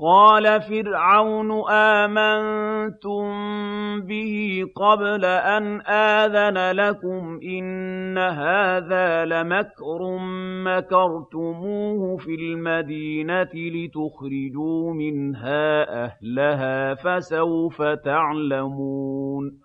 قَالَ فِرْعَوْنُ آمَنتُم بِهِ قَبْلَ أَنْ آذَنَ لَكُمْ ۖ إِنَّ هَٰذَا لَمَكْرٌ مَّكَرْتُمُوهُ فِي الْمَدِينَةِ لِتُخْرِجُوا مِنْهَا أَهْلَهَا ۖ فَسَوْفَ تَعْلَمُونَ